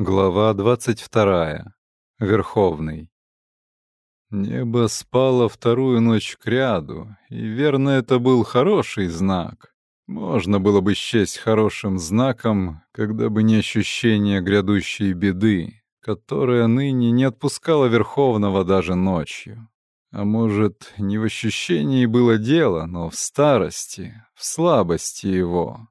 Глава 22. Верховный. Небо спало вторую ночь кряду, и верно это был хороший знак. Можно было бы счесть хорошим знаком, когда бы не ощущение грядущей беды, которая ныне не отпускала Верховного даже ночью. А может, не в ощущении было дело, но в старости, в слабости его.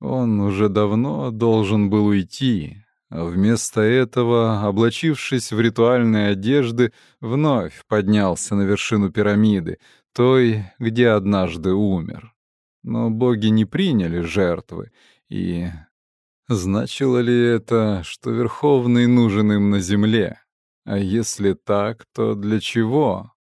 Он уже давно должен был уйти, вместо этого, облачившись в ритуальные одежды, вновь поднялся на вершину пирамиды, той, где однажды умер. Но боги не приняли жертвы, и... Значило ли это, что Верховный нужен им на земле? А если так, то для чего?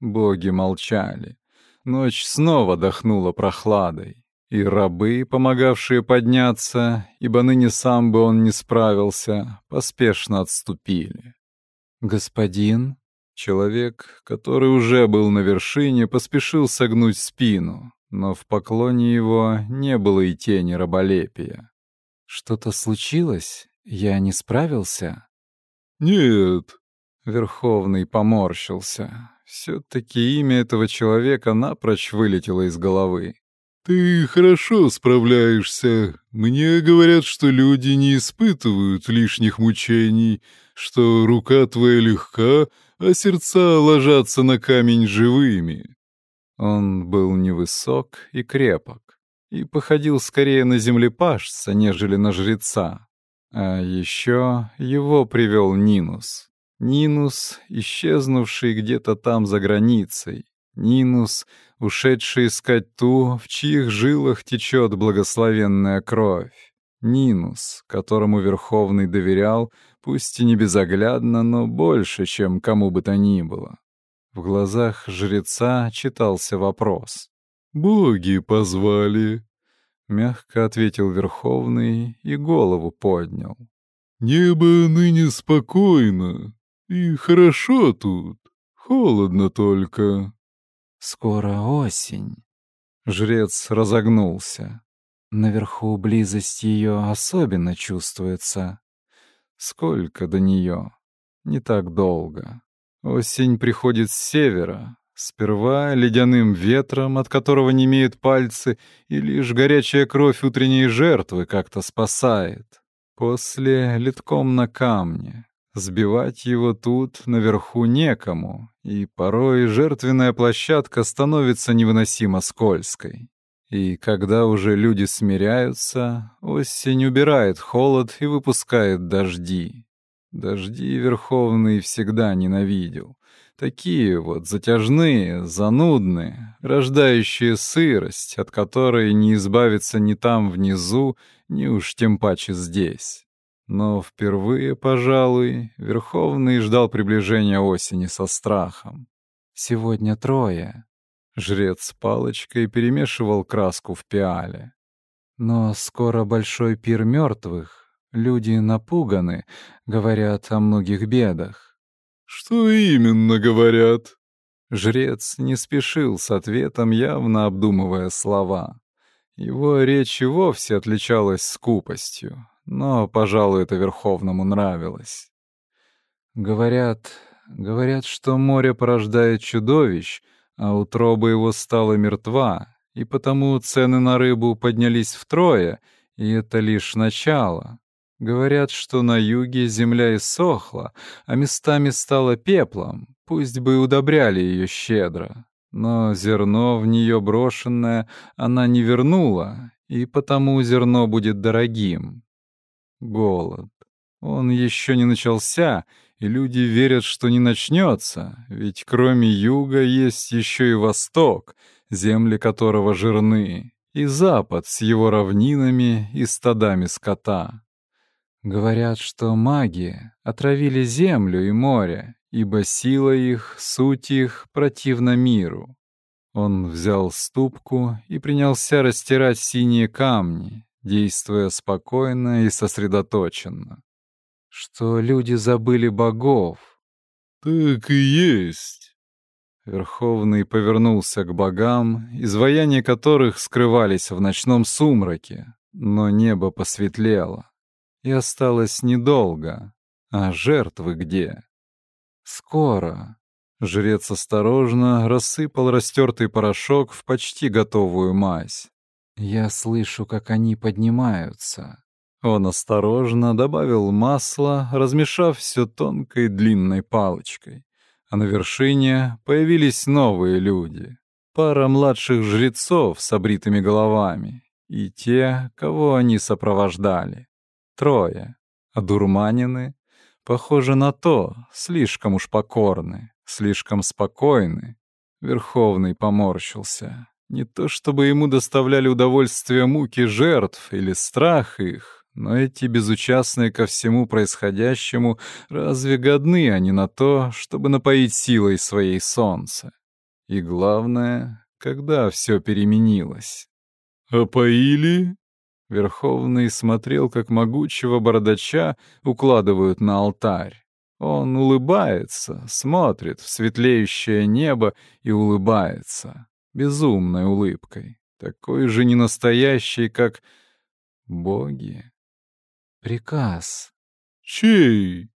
Боги молчали. Ночь снова дохнула прохладой и рабы, помогавшие подняться, ибо ныне сам бы он не справился, поспешно отступили. «Господин?» Человек, который уже был на вершине, поспешил согнуть спину, но в поклоне его не было и тени раболепия. «Что-то случилось? Я не справился?» «Нет». Верховный поморщился. Все-таки имя этого человека напрочь вылетело из головы. «Ты хорошо справляешься. Мне говорят, что люди не испытывают лишних мучений, что рука твоя легка, а сердца ложатся на камень живыми». Он был невысок и крепок, и походил скорее на землепашца, нежели на жреца. А еще его привел Нинус. Нинус, исчезнувший где-то там за границей. Нинус — ушедший искать ту, в чьих жилах течет благословенная кровь. Нинус, которому Верховный доверял, пусть и не безоглядно, но больше, чем кому бы то ни было. В глазах жреца читался вопрос. «Боги позвали», — мягко ответил Верховный и голову поднял. «Небо ныне спокойно, и хорошо тут, холодно только». Скоро осень. Жрец разогнулся. Наверху близость ее особенно чувствуется. Сколько до нее? Не так долго. Осень приходит с севера. Сперва ледяным ветром, от которого не имеют пальцы, и лишь горячая кровь утренней жертвы как-то спасает. После литком на камне, Сбивать его тут, наверху, некому, и порой жертвенная площадка становится невыносимо скользкой. И когда уже люди смиряются, осень убирает холод и выпускает дожди. Дожди Верховный всегда ненавидел. Такие вот затяжные, занудные, рождающие сырость, от которой не избавиться ни там внизу, ни уж тем паче здесь. Но впервые, пожалуй, Верховный ждал приближения осени со страхом. «Сегодня трое». Жрец палочкой перемешивал краску в пиале. «Но скоро большой пир мертвых. Люди напуганы, говорят о многих бедах». «Что именно говорят?» Жрец не спешил с ответом, явно обдумывая слова. Его речь и вовсе отличалась скупостью, но, пожалуй, это Верховному нравилось. Говорят, говорят, что море порождает чудовищ, а утроба его стала мертва, и потому цены на рыбу поднялись втрое, и это лишь начало. Говорят, что на юге земля иссохла, а местами стала пеплом, пусть бы удобряли ее щедро. Но зерно в нее брошенное она не вернула, и потому зерно будет дорогим. Голод. Он еще не начался, и люди верят, что не начнется, ведь кроме юга есть еще и восток, земли которого жирны, и запад с его равнинами и стадами скота. Говорят, что маги отравили землю и море, ибо сила их, суть их противна миру. Он взял ступку и принялся растирать синие камни, действуя спокойно и сосредоточенно. Что люди забыли богов. Так и есть. Верховный повернулся к богам, изваяния которых скрывались в ночном сумраке, но небо посветлело. И осталось недолго. А жертвы где? Скоро. Жрец осторожно рассыпал растертый порошок в почти готовую мазь. Я слышу, как они поднимаются. Он осторожно добавил масло, размешав все тонкой длинной палочкой. А на вершине появились новые люди. Пара младших жрецов с обритыми головами и те, кого они сопровождали. Трое. Одурманены. Похоже на то, слишком уж покорны, слишком спокойны. Верховный поморщился. Не то чтобы ему доставляли удовольствие муки жертв или страх их, но эти безучастные ко всему происходящему разве годны они на то, чтобы напоить силой своей солнце? И главное, когда все переменилось. «Опоили?» Верховный смотрел, как могучего бородача укладывают на алтарь. Он улыбается, смотрит в светлеющее небо и улыбается. Безумной улыбкой. Такой же ненастоящей, как боги. Приказ. Чей?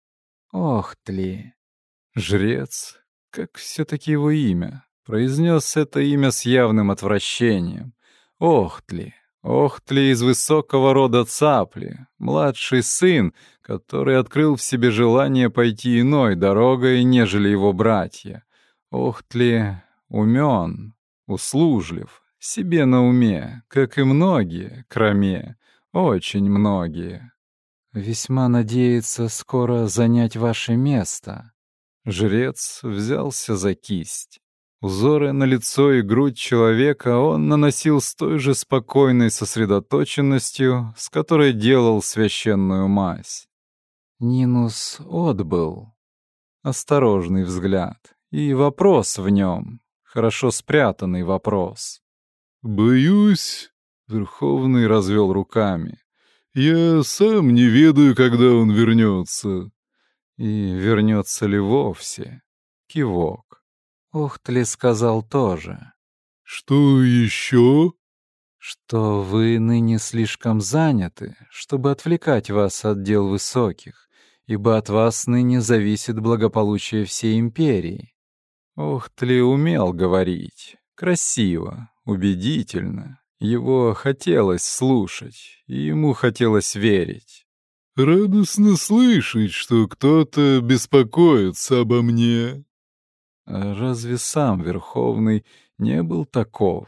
Охтли. Жрец. Как все-таки его имя? Произнес это имя с явным отвращением. Охтли. Охтли из высокого рода Цапли, младший сын, который открыл в себе желание пойти иной дорогой, нежели его братья. Охтли умен, услужлив, себе на уме, как и многие, кроме, очень многие. Весьма надеется скоро занять ваше место. Жрец взялся за кисть. Узоры на лицо и грудь человека он наносил с той же спокойной сосредоточенностью, с которой делал священную мазь. Нинус отбыл. Осторожный взгляд. И вопрос в нем. Хорошо спрятанный вопрос. «Боюсь...» — Верховный развел руками. «Я сам не ведаю, когда он вернется». И вернется ли вовсе? Кивок. Охтли сказал тоже. «Что еще?» «Что вы ныне слишком заняты, чтобы отвлекать вас от дел высоких, ибо от вас ныне зависит благополучие всей империи». Охтли умел говорить. Красиво, убедительно. Его хотелось слушать, и ему хотелось верить. «Радостно слышать, что кто-то беспокоится обо мне», Разве сам Верховный не был таков?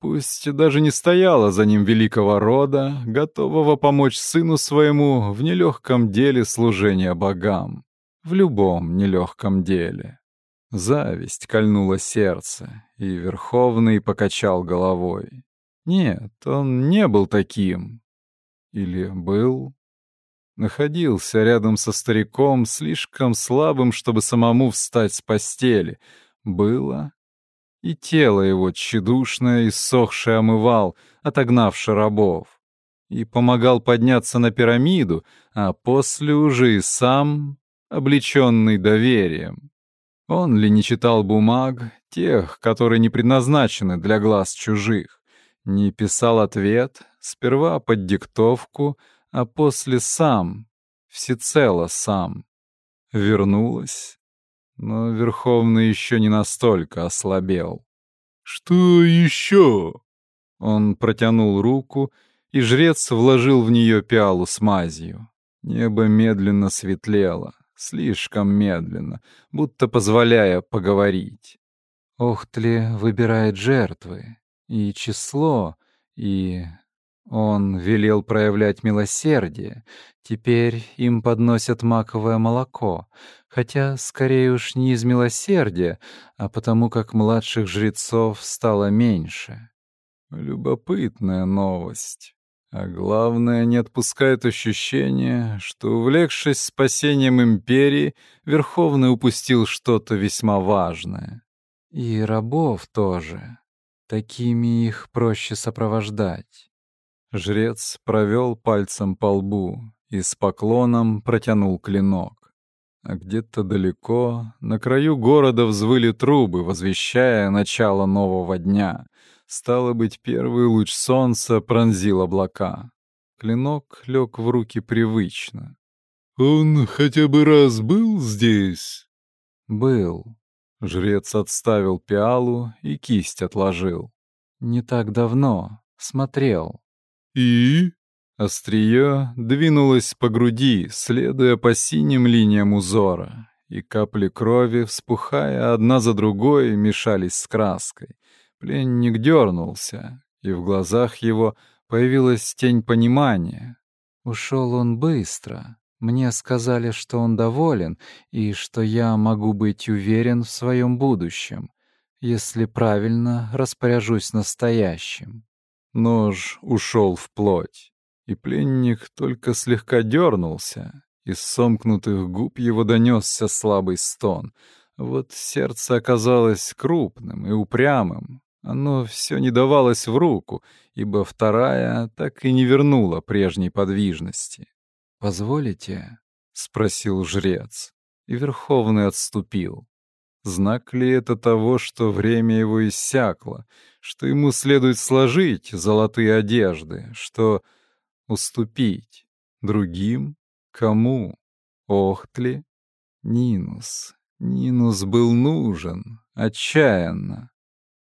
Пусть даже не стояла за ним великого рода, готового помочь сыну своему в нелегком деле служения богам. В любом нелегком деле. Зависть кольнула сердце, и Верховный покачал головой. Нет, он не был таким. Или был? находился рядом со стариком, слишком слабым, чтобы самому встать с постели. Было. И тело его тщедушное, иссохшее омывал, отогнавши рабов. И помогал подняться на пирамиду, а после уже и сам, облеченный доверием. Он ли не читал бумаг, тех, которые не предназначены для глаз чужих? Не писал ответ, сперва под диктовку, а после сам, всецело сам. Вернулась, но Верховный еще не настолько ослабел. «Что еще?» Он протянул руку, и жрец вложил в нее пиалу с мазью. Небо медленно светлело, слишком медленно, будто позволяя поговорить. Охтли выбирает жертвы, и число, и он велел проявлять милосердие. Теперь им подносят маковое молоко, хотя скорее уж не из милосердия, а потому как младших жрецов стало меньше. Любопытная новость. А главное, не отпускает ощущение, что, увлекшись спасением империи, Верховный упустил что-то весьма важное. И рабов тоже. Такими их проще сопровождать. Жрец провел пальцем по лбу и с поклоном протянул клинок. А где-то далеко, на краю города взвыли трубы, возвещая начало нового дня. Стало быть, первый луч солнца пронзил облака. Клинок лег в руки привычно. «Он хотя бы раз был здесь?» «Был». Жрец отставил пиалу и кисть отложил. «Не так давно. Смотрел». «И?» Острие двинулось по груди, следуя по синим линиям узора, и капли крови, вспухая одна за другой, мешались с краской. Пленник дернулся, и в глазах его появилась тень понимания. Ушел он быстро. Мне сказали, что он доволен и что я могу быть уверен в своем будущем, если правильно распоряжусь настоящим. Нож ушел в плоть, и пленник только слегка дернулся. Из сомкнутых губ его донесся слабый стон. Вот сердце оказалось крупным и упрямым, оно все не давалось в руку, ибо вторая так и не вернула прежней подвижности. «Позволите?» — спросил жрец, и Верховный отступил. Знак ли это того, что время его иссякло, что ему следует сложить золотые одежды, что уступить другим? Кому? Охтли? Нинус. Нинус был нужен, отчаянно.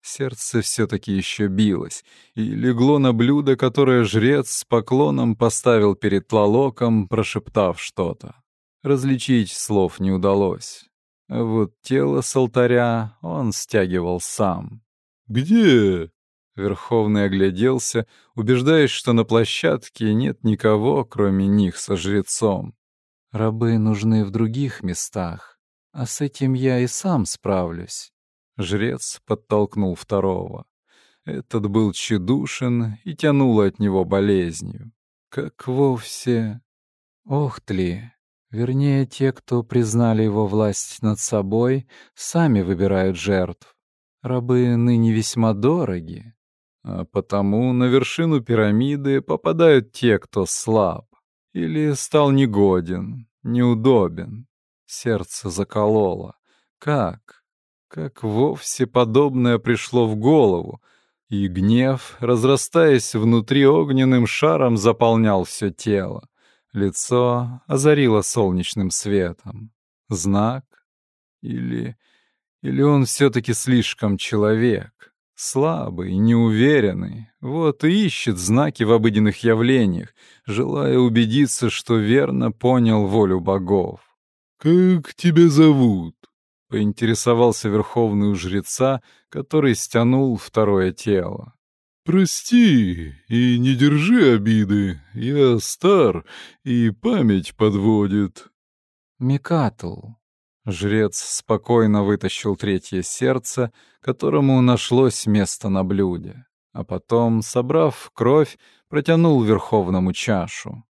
Сердце все-таки еще билось и легло на блюдо, которое жрец с поклоном поставил перед Тлалоком, прошептав что-то. Различить слов не удалось. А вот тело с алтаря он стягивал сам. «Где?» Верховный огляделся, убеждаясь, что на площадке нет никого, кроме них со жрецом. «Рабы нужны в других местах, а с этим я и сам справлюсь». Жрец подтолкнул второго. Этот был тщедушен и тянул от него болезнью. Как вовсе... Охтли! Вернее, те, кто признали его власть над собой, сами выбирают жертв. Рабы ныне весьма дороги, а потому на вершину пирамиды попадают те, кто слаб или стал негоден, неудобен. Сердце закололо. Как? Как вовсе подобное пришло в голову, и гнев, разрастаясь внутри огненным шаром, заполнял все тело. Лицо озарило солнечным светом. Знак? Или... Или он все-таки слишком человек? Слабый, неуверенный. Вот и ищет знаки в обыденных явлениях, желая убедиться, что верно понял волю богов. «Как тебя зовут?» — поинтересовался верховный у жреца, который стянул второе тело. «Прости и не держи обиды. Я стар, и память подводит». «Микатл». Жрец спокойно вытащил третье сердце, которому нашлось место на блюде, а потом, собрав кровь, протянул верховному чашу.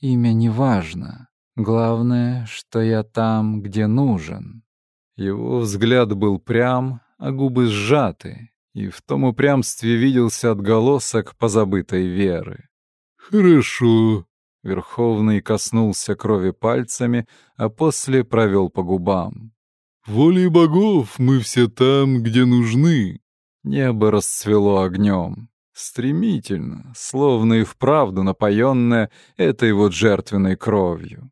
«Имя не важно. Главное, что я там, где нужен». Его взгляд был прям, а губы сжаты, и в том упрямстве виделся отголосок позабытой веры. «Хорошо». Верховный коснулся крови пальцами, а после провел по губам. «Волей богов мы все там, где нужны». Небо расцвело огнем. Стремительно, словно и вправду напоенное этой вот жертвенной кровью.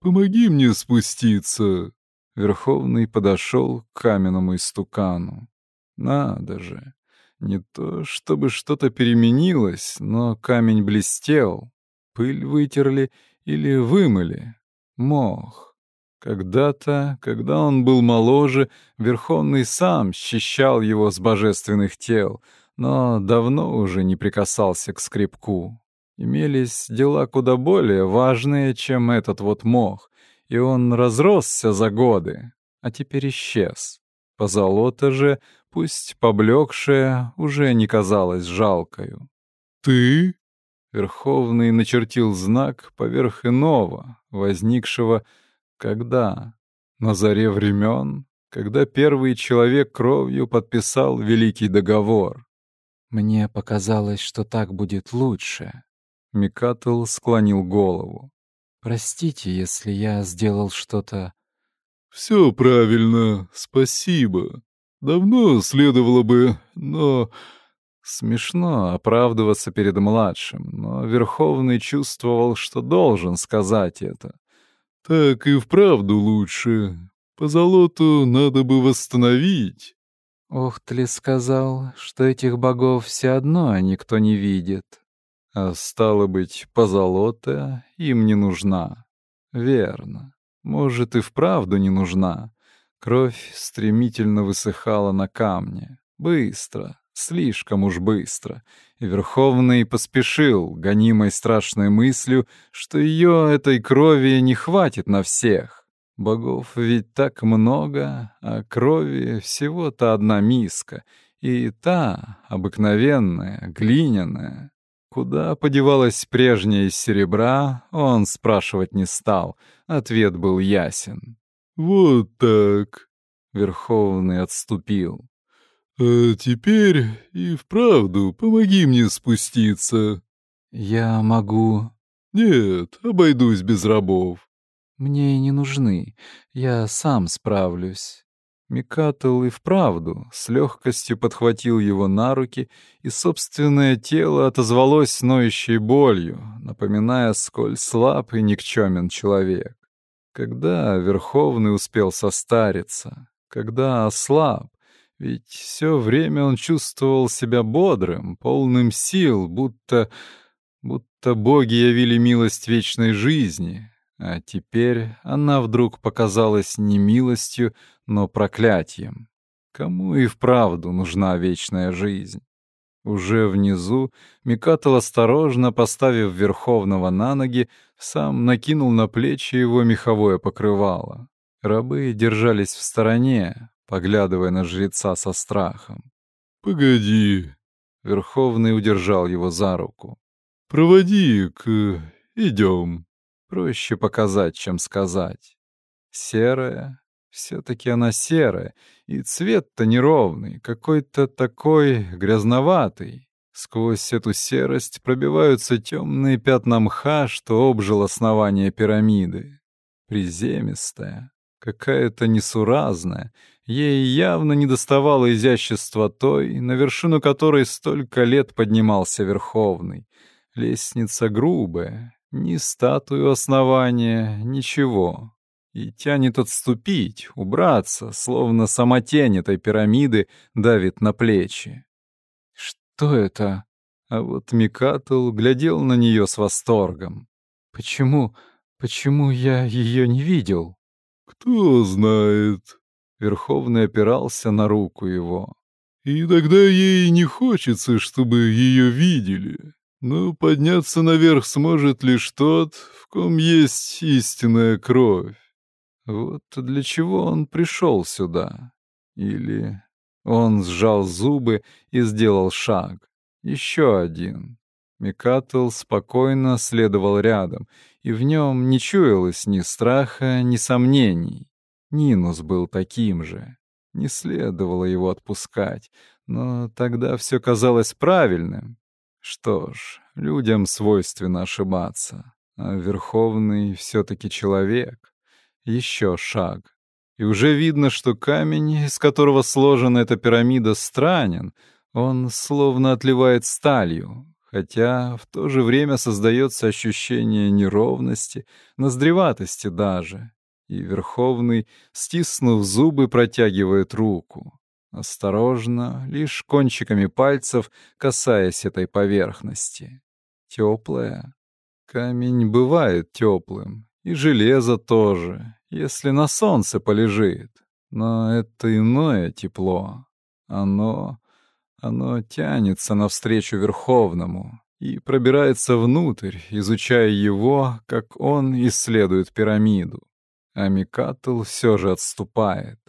«Помоги мне спуститься», Верховный подошел к каменному истукану. Надо же! Не то, чтобы что-то переменилось, но камень блестел. Пыль вытерли или вымыли. Мох. Когда-то, когда он был моложе, Верховный сам счищал его с божественных тел, но давно уже не прикасался к скребку. Имелись дела куда более важные, чем этот вот мох, и он разросся за годы, а теперь исчез. Позолота же, пусть поблекшая, уже не казалась жалкою. «Ты?» Верховный начертил знак поверх иного, возникшего когда? На заре времен, когда первый человек кровью подписал Великий договор. «Мне показалось, что так будет лучше», — Микатл склонил голову. Простите, если я сделал что-то... Все правильно, спасибо. Давно следовало бы, но... Смешно оправдываться перед младшим, но Верховный чувствовал, что должен сказать это. «Так и вправду лучше. По золоту надо бы восстановить». Охтли сказал, что этих богов все одно никто не видит. А стало быть, позолота им не нужна. Верно. Может, и вправду не нужна. Кровь стремительно высыхала на камне. Быстро, слишком уж быстро. И Верховный поспешил, гонимой страшной мыслью, что ее этой крови не хватит на всех. Богов ведь так много, а крови всего-то одна миска, и та, обыкновенная, глиняная. Куда подевалась прежняя из серебра, он спрашивать не стал, ответ был ясен. «Вот так», — Верховный отступил. «А теперь и вправду помоги мне спуститься». «Я могу...» «Нет, обойдусь без рабов». «Мне не нужны. Я сам справлюсь». Микател и вправду с легкостью подхватил его на руки, и собственное тело отозвалось ноющей болью, напоминая, сколь слаб и никчемен человек. Когда Верховный успел состариться, когда ослаб, ведь все время он чувствовал себя бодрым, полным сил, будто... будто боги явили милость вечной жизни. А теперь она вдруг показалась не милостью, но проклятием. Кому и вправду нужна вечная жизнь? Уже внизу Микател, осторожно поставив Верховного на ноги, сам накинул на плечи его меховое покрывало. Рабы держались в стороне, поглядывая на жреца со страхом. «Погоди!» — Верховный удержал его за руку. «Проводи к... идем». Проще показать, чем сказать. Серая, все-таки она серая, и цвет-то неровный, какой-то такой грязноватый. Сквозь эту серость пробиваются темные пятна мха, что обжил основание пирамиды. Приземистая, какая-то несуразная, ей явно не доставало изящества той, на вершину которой столько лет поднимался Верховный. Лестница грубая, ни статую основания, ничего. И тянет отступить, убраться, словно сама тень этой пирамиды давит на плечи. Что это? А вот Микатл глядел на нее с восторгом. Почему, почему я ее не видел? «Кто знает?» Верховный опирался на руку его. «И тогда ей не хочется, чтобы ее видели. Но подняться наверх сможет лишь тот, в ком есть истинная кровь». Вот для чего он пришел сюда? Или он сжал зубы и сделал шаг. Еще один. Микатл спокойно следовал рядом, и в нем не чуялось ни страха, ни сомнений. Нинус был таким же. Не следовало его отпускать, но тогда все казалось правильным. Что ж, людям свойственно ошибаться, а Верховный все-таки человек. Еще шаг. И уже видно, что камень, из которого сложена эта пирамида, странен. Он словно отливает сталью, хотя в то же время создается ощущение неровности, ноздреватости даже. И Верховный, стиснув зубы, протягивает руку. Осторожно, лишь кончиками пальцев, касаясь этой поверхности. Теплая. Камень бывает теплым, и железо тоже, если на солнце полежит. Но это иное тепло. Оно оно тянется навстречу Верховному и пробирается внутрь, изучая его, как он исследует пирамиду. А Микатл все же отступает.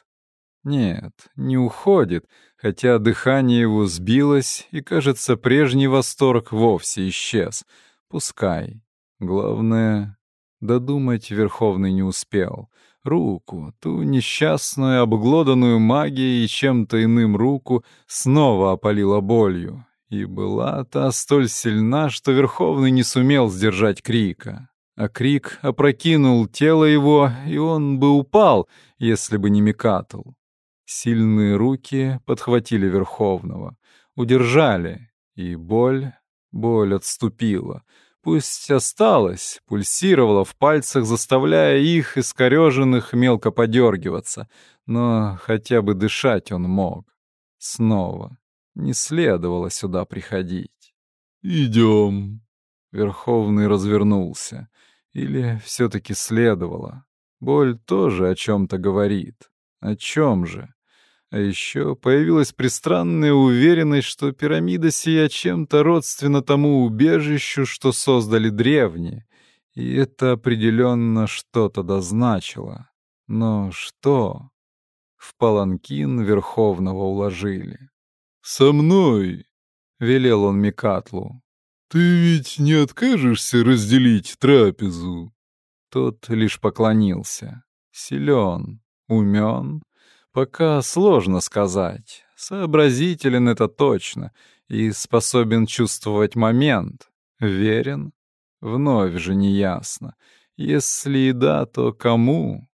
Нет, не уходит, хотя дыхание его сбилось, и, кажется, прежний восторг вовсе исчез. Пускай. Главное, додумать Верховный не успел — руку, ту несчастную, обглоданную магией и чем-то иным руку, снова опалила болью. И была та столь сильна, что Верховный не сумел сдержать крика. А крик опрокинул тело его, и он бы упал, если бы не Микатл. Сильные руки подхватили Верховного, удержали, И боль, боль отступила. Пусть осталась, пульсировала в пальцах, заставляя их, искореженных, мелко подергиваться, но хотя бы дышать он мог. Снова. Не следовало сюда приходить. «Идем». Верховный развернулся. Или все-таки следовало. Боль тоже о чем-то говорит. О чем же? А еще появилась пристранная уверенность, что пирамида сия чем-то родственна тому убежищу, что создали древние. И это определенно что-то дозначило. Но что? В паланкин Верховного уложили. «Со мной!» — велел он Микатлу. «Ты ведь не откажешься разделить трапезу?» Тот лишь поклонился. Силен, умен, пока сложно сказать. Сообразителен это точно и способен чувствовать момент. Верен? Вновь же неясно. Если и да, то кому?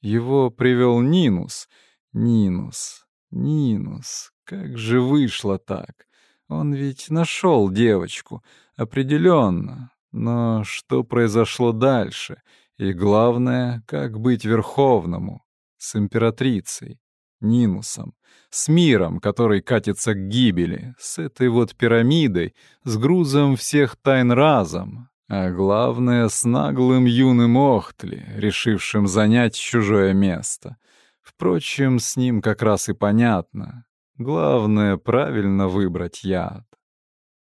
Его привел Нинус. Нинус, Нинус, как же вышло так? Он ведь нашел девочку, определенно. Но что произошло дальше? И главное, как быть верховному? С императрицей, Нинусом, с миром, который катится к гибели, с этой вот пирамидой, с грузом всех тайн разом, а главное, с наглым юным Охтли, решившим занять чужое место. Впрочем, с ним как раз и понятно. Главное — правильно выбрать яд.